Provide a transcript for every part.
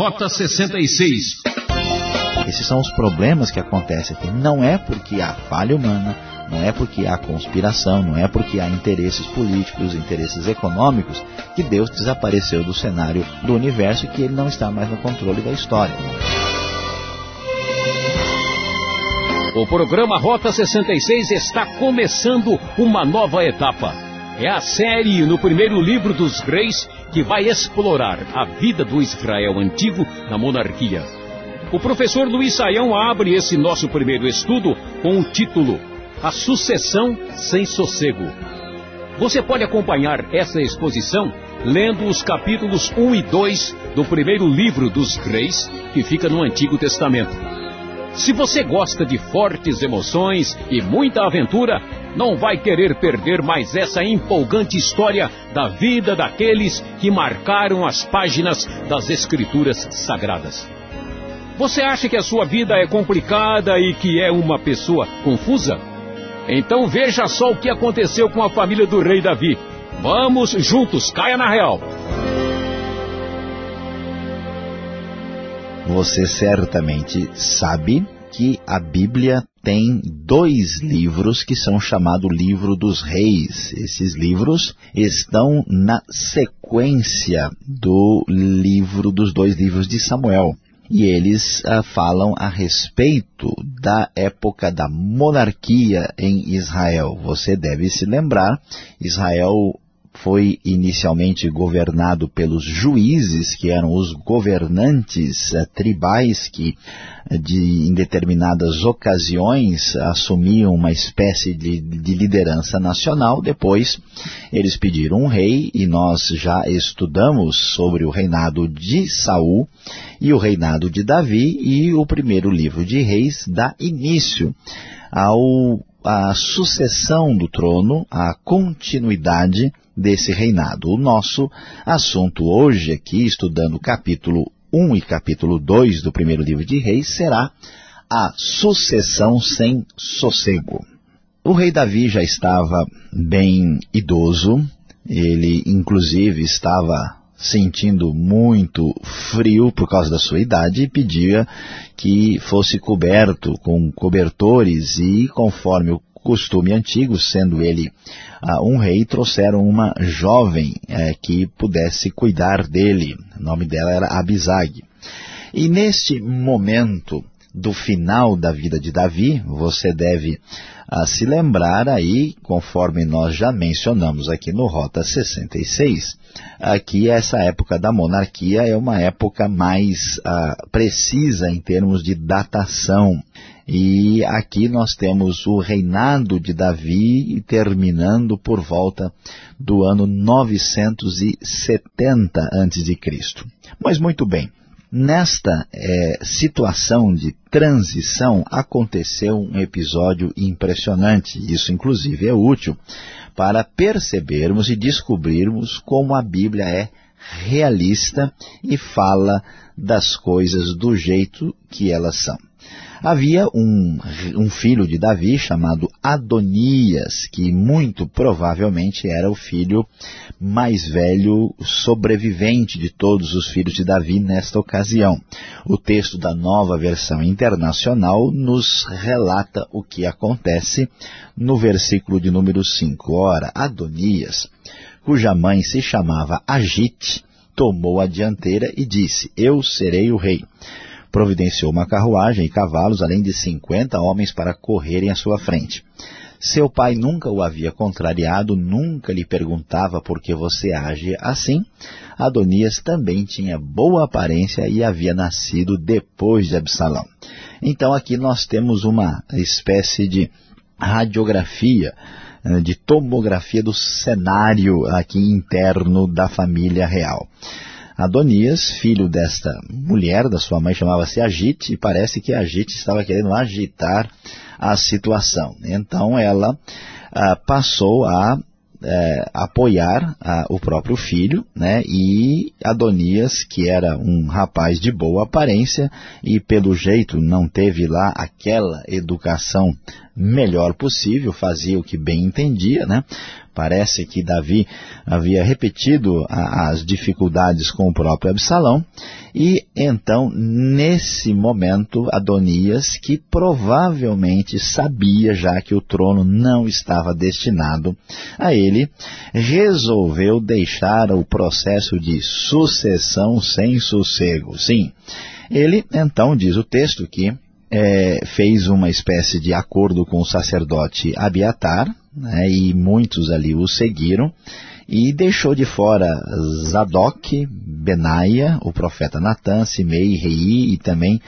Rota 66. Esses são os problemas que acontecem aqui. Não é porque há falha humana, não é porque há conspiração, não é porque há interesses políticos, interesses econômicos, que Deus desapareceu do cenário do universo e que ele não está mais no controle da história. O programa Rota 66 está começando uma nova etapa. É a série no primeiro livro dos reis que vai explorar a vida do Israel antigo na monarquia. O professor Luiz Saião abre esse nosso primeiro estudo com o título A Sucessão Sem Sossego. Você pode acompanhar essa exposição lendo os capítulos 1 e 2 do primeiro livro dos reis, que fica no Antigo Testamento. Se você gosta de fortes emoções e muita aventura, não vai querer perder mais essa empolgante história da vida daqueles que marcaram as páginas das Escrituras Sagradas. Você acha que a sua vida é complicada e que é uma pessoa confusa? Então veja só o que aconteceu com a família do rei Davi. Vamos juntos, caia na real. Você certamente sabe que a Bíblia tem dois livros que são chamados livro dos reis. Esses livros estão na sequência do livro dos dois livros de Samuel. E eles uh, falam a respeito da época da monarquia em Israel. Você deve se lembrar, Israel foi inicialmente governado pelos juízes, que eram os governantes uh, tribais que uh, de, em determinadas ocasiões assumiam uma espécie de, de, liderança nacional. Depois eles pediram um rei e nós já estudamos sobre o reinado de Saul e o reinado de Davi e o primeiro livro de reis dá início ao a sucessão do trono, a continuidade desse reinado. O nosso assunto hoje aqui, estudando o capítulo 1 e capítulo 2 do primeiro livro de reis, será a sucessão sem sossego. O rei Davi já estava bem idoso, ele inclusive estava sentindo muito frio por causa da sua idade e pedia que fosse coberto com cobertores e conforme o costume antigo, sendo ele uh, um rei, trouxeram uma jovem uh, que pudesse cuidar dele. O nome dela era Abisag. E neste momento do final da vida de Davi, você deve uh, se lembrar aí, conforme nós já mencionamos aqui no Rota 66, aqui essa época da monarquia é uma época mais precisa em termos de datação. E aqui nós temos o reinado de Davi terminando por volta do ano 970 a.C. Mas muito bem, nesta é, situação de transição aconteceu um episódio impressionante. Isso inclusive é útil para percebermos e descobrirmos como a Bíblia é realista e fala das coisas do jeito que elas são. Havia um, um filho de Davi chamado Adonias, que muito provavelmente era o filho mais velho sobrevivente de todos os filhos de Davi nesta ocasião. O texto da nova versão internacional nos relata o que acontece no versículo de número 5. Ora, Adonias, cuja mãe se chamava Agite, tomou a dianteira e disse, eu serei o rei providenciou uma carruagem e cavalos, além de cinquenta homens para correrem à sua frente. Seu pai nunca o havia contrariado, nunca lhe perguntava por que você age assim. Adonias também tinha boa aparência e havia nascido depois de Absalão. Então aqui nós temos uma espécie de radiografia, eh, de tomografia do cenário aqui interno da família real. Adonias, filho desta mulher, da sua mãe, chamava-se Agite, e parece que Agite estava querendo agitar a situação. Então ela ah, passou a é, apoiar a, o próprio filho, né, e Adonias, que era um rapaz de boa aparência e pelo jeito não teve lá aquela educação melhor possível, fazia o que bem entendia, né, Parece que Davi havia repetido a, as dificuldades com o próprio Absalão e então, nesse momento, Adonias, que provavelmente sabia já que o trono não estava destinado a ele, resolveu deixar o processo de sucessão sem sossego. Sim, ele então diz o texto que é, fez uma espécie de acordo com o sacerdote Abiatar, né, e muitos ali o seguiram, e deixou de fora Zadok, Benaia, o profeta Natan, Simei, Rei e também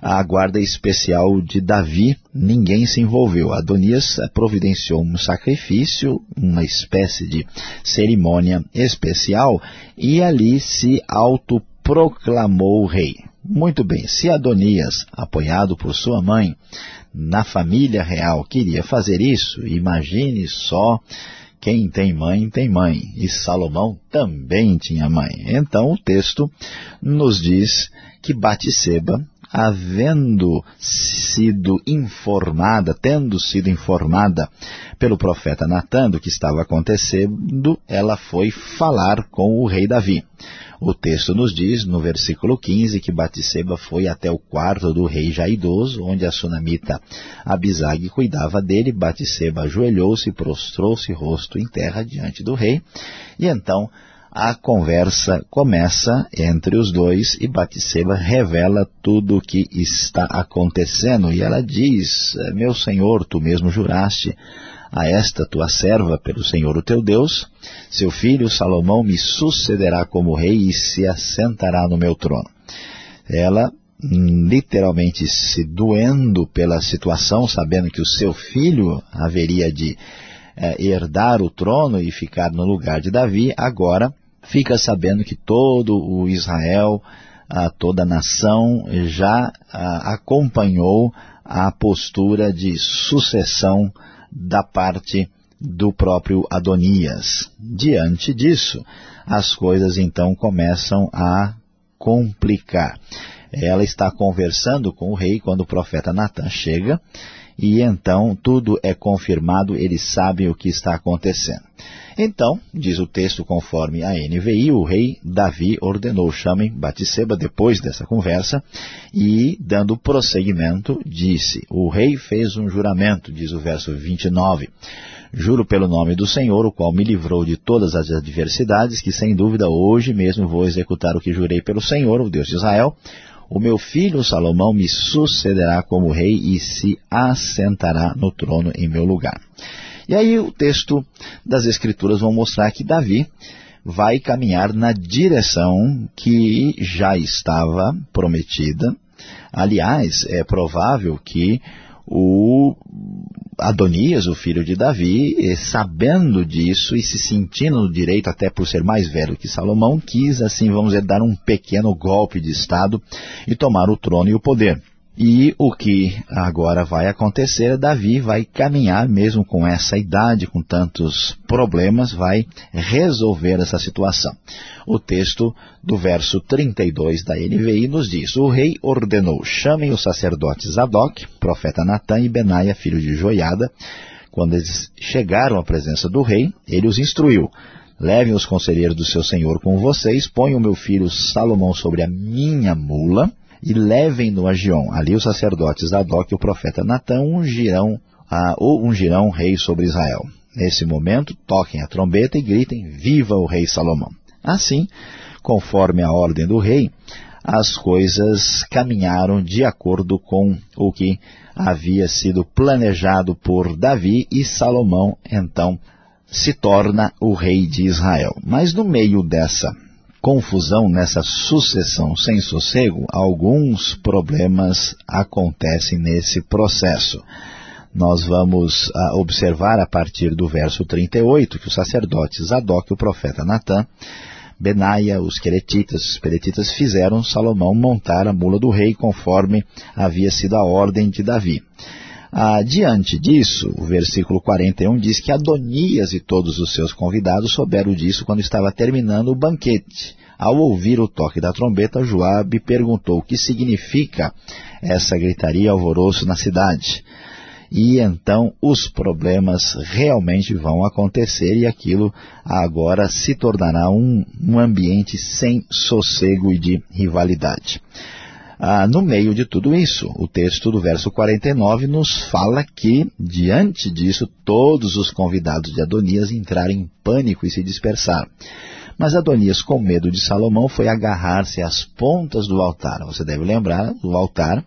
a guarda especial de Davi, ninguém se envolveu. Adonias providenciou um sacrifício, uma espécie de cerimônia especial, e ali se autoproclamou rei. Muito bem, se Adonias, apoiado por sua mãe, na família real, queria fazer isso, imagine só quem tem mãe, tem mãe. E Salomão também tinha mãe. Então o texto nos diz que Batseba, havendo sido informada, tendo sido informada pelo profeta Natan do que estava acontecendo, ela foi falar com o rei Davi. O texto nos diz, no versículo 15, que Batseba foi até o quarto do rei já idoso, onde a sunamita Abisag cuidava dele. Batseba ajoelhou-se, prostrou-se rosto em terra diante do rei. E então a conversa começa entre os dois e Batseba revela tudo o que está acontecendo. E ela diz, meu senhor, tu mesmo juraste a esta tua serva pelo Senhor o teu Deus, seu filho Salomão me sucederá como rei e se assentará no meu trono. Ela, literalmente se doendo pela situação, sabendo que o seu filho haveria de é, herdar o trono e ficar no lugar de Davi, agora fica sabendo que todo o Israel, toda a nação já acompanhou a postura de sucessão da parte do próprio Adonias. Diante disso, as coisas então começam a complicar. Ela está conversando com o rei quando o profeta Natan chega e então tudo é confirmado, eles sabem o que está acontecendo. Então, diz o texto conforme a NVI, o rei Davi ordenou chamem Batseba depois dessa conversa e, dando prosseguimento, disse, o rei fez um juramento, diz o verso 29, Juro pelo nome do Senhor, o qual me livrou de todas as adversidades, que sem dúvida hoje mesmo vou executar o que jurei pelo Senhor, o Deus de Israel. O meu filho Salomão me sucederá como rei e se assentará no trono em meu lugar. E aí o texto das Escrituras vão mostrar que Davi vai caminhar na direção que já estava prometida. Aliás, é provável que o Adonias, o filho de Davi, eh, sabendo disso e se sentindo no direito, até por ser mais velho que Salomão, quis, assim, vamos dizer, dar um pequeno golpe de Estado e tomar o trono e o poder. E o que agora vai acontecer, Davi vai caminhar, mesmo com essa idade, com tantos problemas, vai resolver essa situação. O texto do verso 32 da NVI nos diz, O rei ordenou, chamem os sacerdotes Zadok, profeta Natan e Benaia, filho de Joiada. Quando eles chegaram à presença do rei, ele os instruiu, Levem os conselheiros do seu senhor com vocês, ponham meu filho Salomão sobre a minha mula, e levem-no a Gion. Ali os sacerdotes Zadok e o profeta Natã ungirão, ah, ou ungirão rei sobre Israel. Nesse momento, toquem a trombeta e gritem, viva o rei Salomão. Assim, conforme a ordem do rei, as coisas caminharam de acordo com o que havia sido planejado por Davi e Salomão, então, se torna o rei de Israel. Mas no meio dessa confusão, nessa sucessão sem sossego, alguns problemas acontecem nesse processo. Nós vamos uh, observar a partir do verso 38 que os sacerdotes Zadok, o profeta Natã, Benaia, os queretitas, os peretitas fizeram Salomão montar a mula do rei conforme havia sido a ordem de Davi. Ah, diante disso, o versículo 41 diz que Adonias e todos os seus convidados souberam disso quando estava terminando o banquete. Ao ouvir o toque da trombeta, Joabe perguntou o que significa essa gritaria e alvoroço na cidade. e então os problemas realmente vão acontecer e aquilo agora se tornará um, um ambiente sem sossego e de rivalidade. Ah, no meio de tudo isso, o texto do verso 49 nos fala que, diante disso, todos os convidados de Adonias entraram em pânico e se dispersaram. Mas Adonias, com medo de Salomão, foi agarrar-se às pontas do altar. Você deve lembrar do altar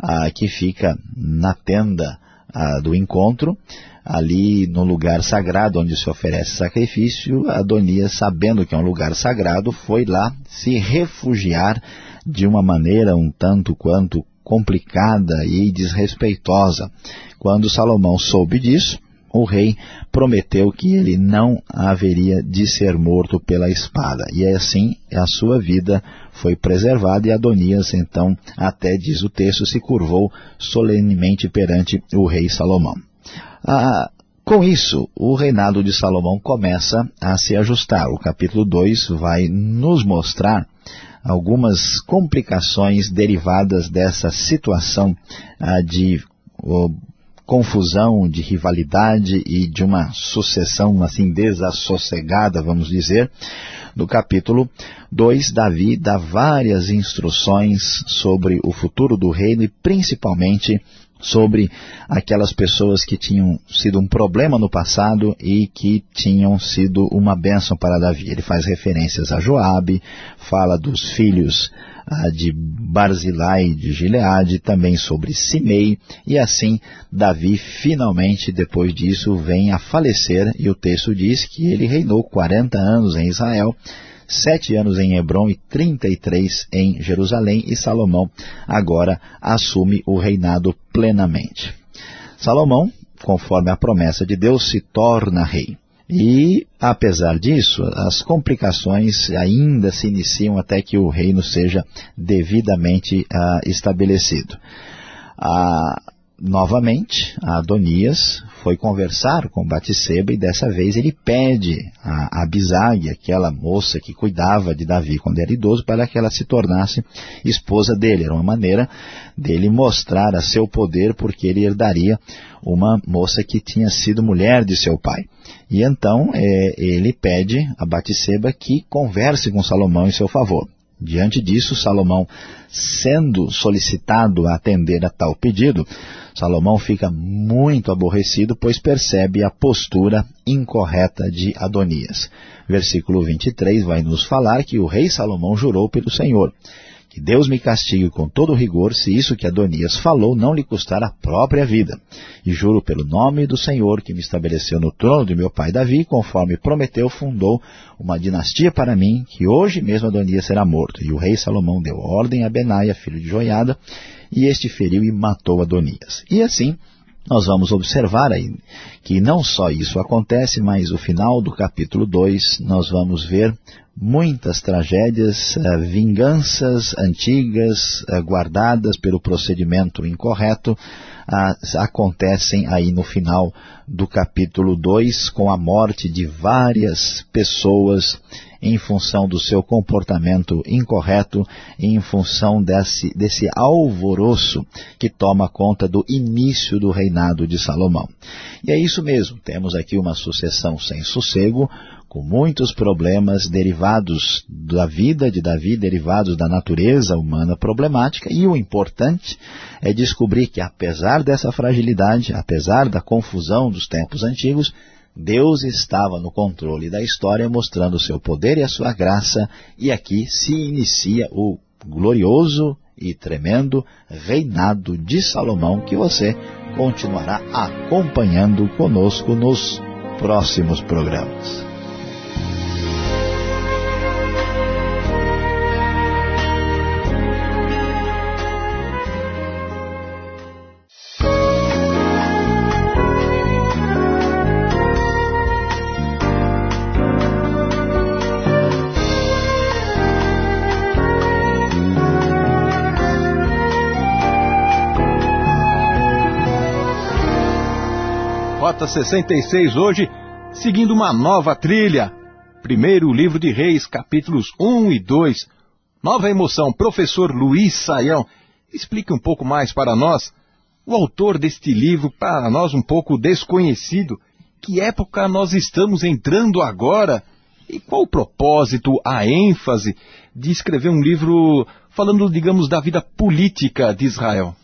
ah, que fica na tenda ah, do encontro, ali no lugar sagrado onde se oferece sacrifício, Adonias, sabendo que é um lugar sagrado, foi lá se refugiar de uma maneira um tanto quanto complicada e desrespeitosa. Quando Salomão soube disso, o rei prometeu que ele não haveria de ser morto pela espada. E assim a sua vida foi preservada e Adonias, então, até diz o texto, se curvou solenemente perante o rei Salomão. Ah, com isso, o reinado de Salomão começa a se ajustar. O capítulo 2 vai nos mostrar algumas complicações derivadas dessa situação ah, de oh, confusão, de rivalidade e de uma sucessão assim desassossegada, vamos dizer. No capítulo 2, Davi dá várias instruções sobre o futuro do reino e principalmente sobre aquelas pessoas que tinham sido um problema no passado e que tinham sido uma bênção para Davi. Ele faz referências a Joabe, fala dos filhos ah, de Barzilai de Gileade, também sobre Simei, e assim Davi finalmente, depois disso, vem a falecer, e o texto diz que ele reinou 40 anos em Israel, sete anos em Hebron e 33 em Jerusalém, e Salomão agora assume o reinado plenamente. Salomão, conforme a promessa de Deus, se torna rei. E, apesar disso, as complicações ainda se iniciam até que o reino seja devidamente ah, estabelecido. Ah, novamente, Adonias foi conversar com Batseba e dessa vez ele pede a Abisag, aquela moça que cuidava de Davi quando era idoso, para que ela se tornasse esposa dele. Era uma maneira dele mostrar a seu poder porque ele herdaria uma moça que tinha sido mulher de seu pai. E então é, ele pede a Batseba que converse com Salomão em seu favor. Diante disso, Salomão, sendo solicitado a atender a tal pedido, Salomão fica muito aborrecido, pois percebe a postura incorreta de Adonias. Versículo 23 vai nos falar que o rei Salomão jurou pelo Senhor que Deus me castigue com todo rigor se isso que Adonias falou não lhe custar a própria vida. E juro pelo nome do Senhor que me estabeleceu no trono de meu pai Davi, conforme prometeu, fundou uma dinastia para mim, que hoje mesmo Adonias será morto. E o rei Salomão deu ordem a Benaia, filho de Joiada, e este feriu e matou Adonias. E assim, nós vamos observar aí que não só isso acontece, mas o final do capítulo 2 nós vamos ver muitas tragédias, uh, vinganças antigas uh, guardadas pelo procedimento incorreto acontecem aí no final do capítulo 2 com a morte de várias pessoas em função do seu comportamento incorreto, em função desse, desse alvoroço que toma conta do início do reinado de Salomão. E é isso mesmo, temos aqui uma sucessão sem sossego, com muitos problemas derivados da vida de Davi, derivados da natureza humana problemática, e o importante é descobrir que apesar dessa fragilidade, apesar da confusão dos tempos antigos, Deus estava no controle da história, mostrando o seu poder e a sua graça, e aqui se inicia o glorioso e tremendo reinado de Salomão, que você continuará acompanhando conosco nos próximos programas. Rota 66 hoje, seguindo uma nova trilha. Primeiro livro de Reis, capítulos 1 e 2. Nova emoção, professor Luiz Saião. Explique um pouco mais para nós o autor deste livro, para nós um pouco desconhecido, que época nós estamos entrando agora? E qual o propósito, a ênfase de escrever um livro falando, digamos, da vida política de Israel?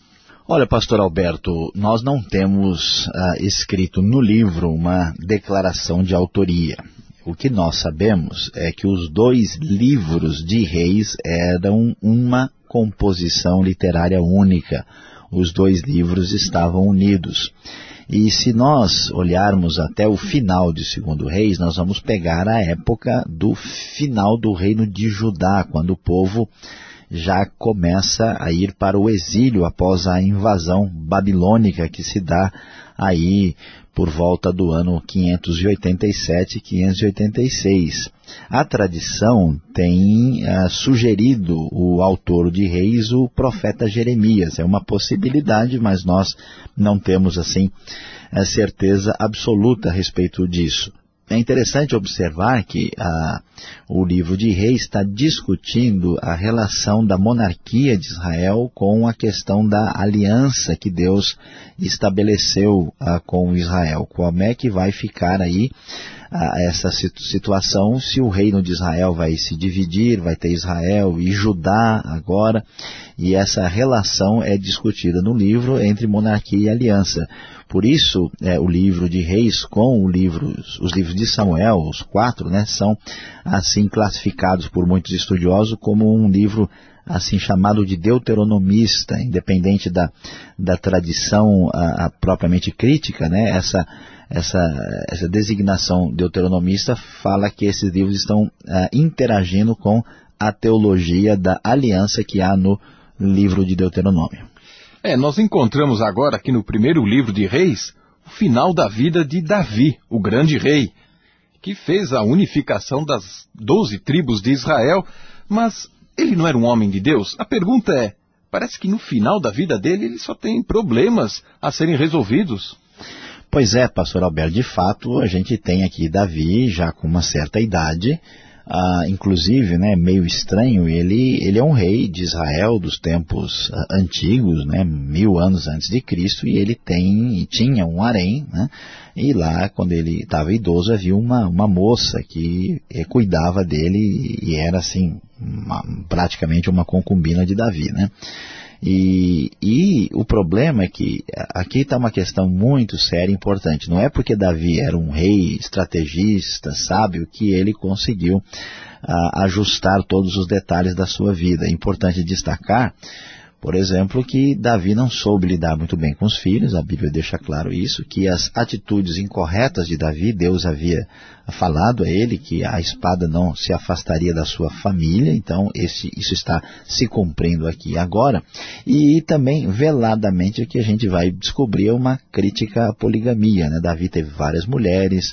Olha, pastor Alberto, nós não temos ah, escrito no livro uma declaração de autoria. O que nós sabemos é que os dois livros de reis eram uma composição literária única. Os dois livros estavam unidos. E se nós olharmos até o final de Segundo Reis, nós vamos pegar a época do final do reino de Judá, quando o povo já começa a ir para o exílio após a invasão babilônica que se dá aí por volta do ano 587 e 586. A tradição tem uh, sugerido o autor de Reis, o profeta Jeremias. É uma possibilidade, mas nós não temos assim certeza absoluta a respeito disso. É interessante observar que ah, o livro de Reis está discutindo a relação da monarquia de Israel com a questão da aliança que Deus estabeleceu ah, com Israel. Como é que vai ficar aí ah, essa situação se o reino de Israel vai se dividir, vai ter Israel e Judá agora, e essa relação é discutida no livro entre monarquia e aliança. Por isso, é, o livro de Reis com livro, os livros de Samuel, os quatro, né, são assim classificados por muitos estudiosos como um livro assim chamado de deuteronomista, independente da, da tradição a, a propriamente crítica, né, essa, essa, essa designação deuteronomista fala que esses livros estão a, interagindo com a teologia da aliança que há no livro de Deuteronômio. É, nós encontramos agora aqui no primeiro livro de Reis o final da vida de Davi, o grande rei, que fez a unificação das doze tribos de Israel, mas ele não era um homem de Deus? A pergunta é, parece que no final da vida dele ele só tem problemas a serem resolvidos. Pois é, pastor Alberto, de fato a gente tem aqui Davi já com uma certa idade, ah, inclusive, né, meio estranho, ele, ele é um rei de Israel dos tempos ah, antigos, né, mil anos antes de Cristo, e ele tem, tinha um harém, né, e lá, quando ele estava idoso, havia uma, uma moça que eh, cuidava dele e era, assim, uma, praticamente uma concubina de Davi, né. E, e, o problema é que aqui está uma questão muito séria e importante. Não é porque Davi era um rei estrategista, sábio, que ele conseguiu ah, ajustar todos os detalhes da sua vida. É importante destacar por exemplo, que Davi não soube lidar muito bem com os filhos, a Bíblia deixa claro isso, que as atitudes incorretas de Davi, Deus havia falado a ele que a espada não se afastaria da sua família, então esse, isso está se cumprindo aqui agora. E também, veladamente, que a gente vai descobrir uma crítica à poligamia. Né? Davi teve várias mulheres,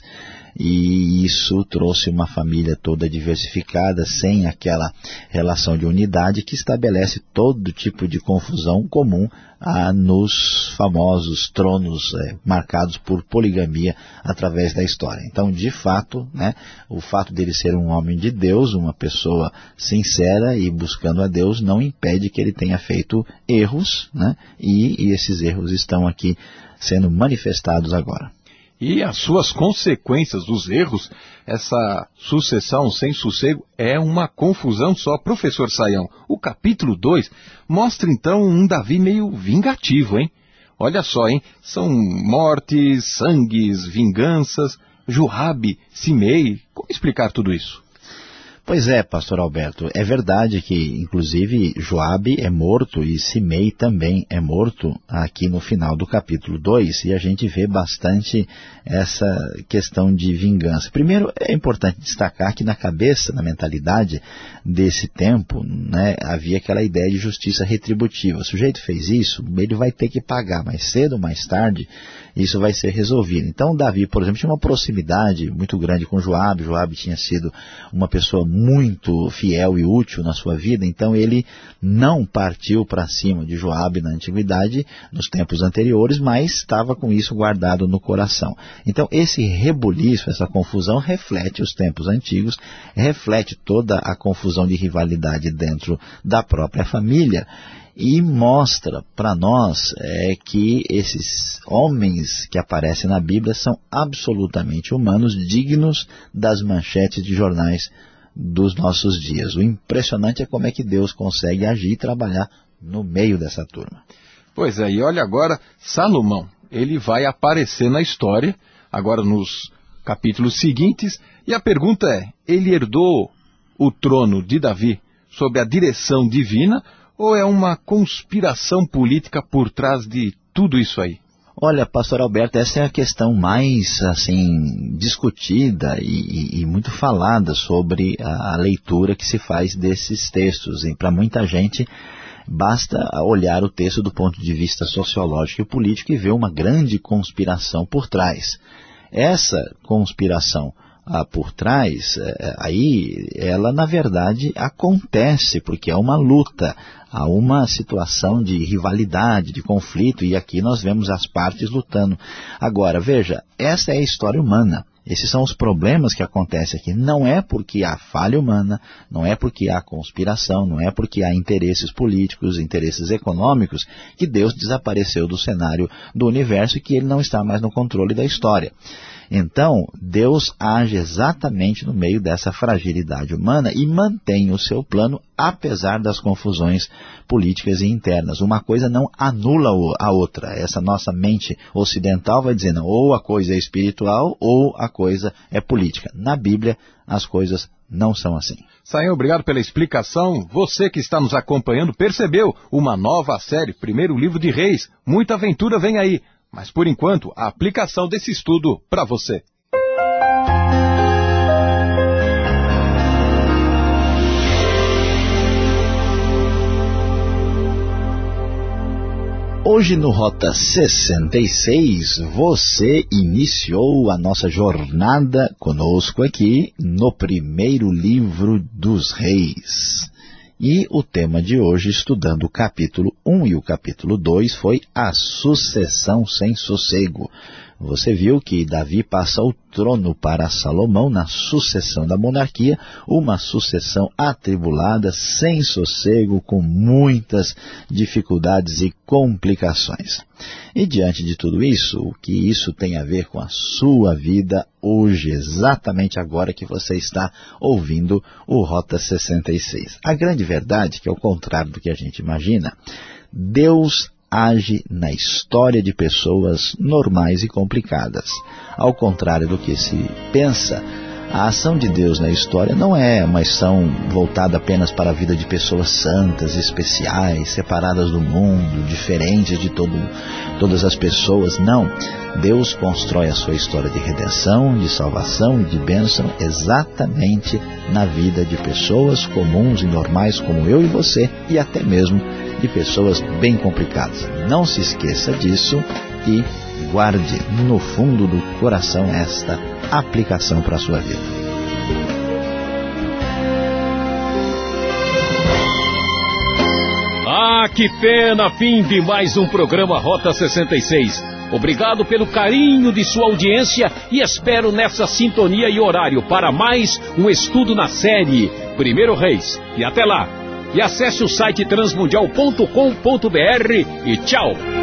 e isso trouxe uma família toda diversificada, sem aquela relação de unidade que estabelece todo tipo de confusão comum ah, nos famosos tronos é, marcados por poligamia através da história. Então, de fato, né, o fato dele ser um homem de Deus, uma pessoa sincera e buscando a Deus, não impede que ele tenha feito erros, né, e, e esses erros estão aqui sendo manifestados agora e as suas consequências, os erros, essa sucessão sem sossego é uma confusão só. Professor Saião, o capítulo 2 mostra então um Davi meio vingativo, hein? Olha só, hein? São mortes, sangues, vinganças, Joabe, Simei. Como explicar tudo isso? Pois é, pastor Alberto, é verdade que, inclusive, Joabe é morto e Simei também é morto aqui no final do capítulo 2, e a gente vê bastante essa questão de vingança. Primeiro, é importante destacar que na cabeça, na mentalidade desse tempo, né, havia aquela ideia de justiça retributiva. O sujeito fez isso, ele vai ter que pagar mais cedo ou mais tarde, isso vai ser resolvido. Então, Davi, por exemplo, tinha uma proximidade muito grande com Joabe, Joabe tinha sido uma pessoa muito fiel e útil na sua vida, então ele não partiu para cima de Joabe na antiguidade, nos tempos anteriores, mas estava com isso guardado no coração. Então esse rebuliço, essa confusão reflete os tempos antigos, reflete toda a confusão de rivalidade dentro da própria família e mostra para nós é, que esses homens que aparecem na Bíblia são absolutamente humanos, dignos das manchetes de jornais dos nossos dias. O impressionante é como é que Deus consegue agir e trabalhar no meio dessa turma. Pois é, e olha agora, Salomão, ele vai aparecer na história, agora nos capítulos seguintes, e a pergunta é, ele herdou o trono de Davi sob a direção divina ou é uma conspiração política por trás de tudo isso aí? Olha, pastor Alberto, essa é a questão mais, assim, discutida e, e muito falada sobre a, a, leitura que se faz desses textos. E para muita gente, basta olhar o texto do ponto de vista sociológico e político e ver uma grande conspiração por trás. Essa conspiração ah, por trás, eh, aí ela na verdade acontece, porque é uma luta, há uma situação de rivalidade, de conflito, e aqui nós vemos as partes lutando. Agora, veja, essa é a história humana. Esses são os problemas que acontecem aqui. Não é porque há falha humana, não é porque há conspiração, não é porque há interesses políticos, interesses econômicos, que Deus desapareceu do cenário do universo e que ele não está mais no controle da história. Então, Deus age exatamente no meio dessa fragilidade humana e mantém o seu plano apesar das confusões políticas e internas. Uma coisa não anula a outra. Essa nossa mente ocidental vai dizendo ou a coisa é espiritual ou a coisa é política. Na Bíblia, as coisas não são assim. Sainho, obrigado pela explicação. Você que está nos acompanhando percebeu uma nova série, primeiro livro de Reis. Muita aventura vem aí. Mas por enquanto, a aplicação desse estudo para você. Hoje no Rota 66, você iniciou a nossa jornada conosco aqui no primeiro livro dos reis. E o tema de hoje, estudando o capítulo 1 e o capítulo 2, foi a sucessão sem sossego. Você viu que Davi passa o trono para Salomão na sucessão da monarquia, uma sucessão atribulada, sem sossego, com muitas dificuldades e complicações. E diante de tudo isso, o que isso tem a ver com a sua vida hoje, exatamente agora que você está ouvindo o Rota 66? A grande verdade, que é o contrário do que a gente imagina, Deus age na história de pessoas normais e complicadas. Ao contrário do que se pensa, a ação de Deus na história não é uma ação voltada apenas para a vida de pessoas santas, especiais, separadas do mundo, diferentes de todo, todas as pessoas. Não. Deus constrói a sua história de redenção, de salvação e de bênção exatamente na vida de pessoas comuns e normais como eu e você e até mesmo de pessoas bem complicadas. Não se esqueça disso e guarde no fundo do coração esta aplicação para a sua vida. Ah, que pena! Fim de mais um programa Rota 66. Obrigado pelo carinho de sua audiência e espero nessa sintonia e horário para mais um estudo na série Primeiro Reis. E até lá! E acesse o site transmundial.com.br e tchau!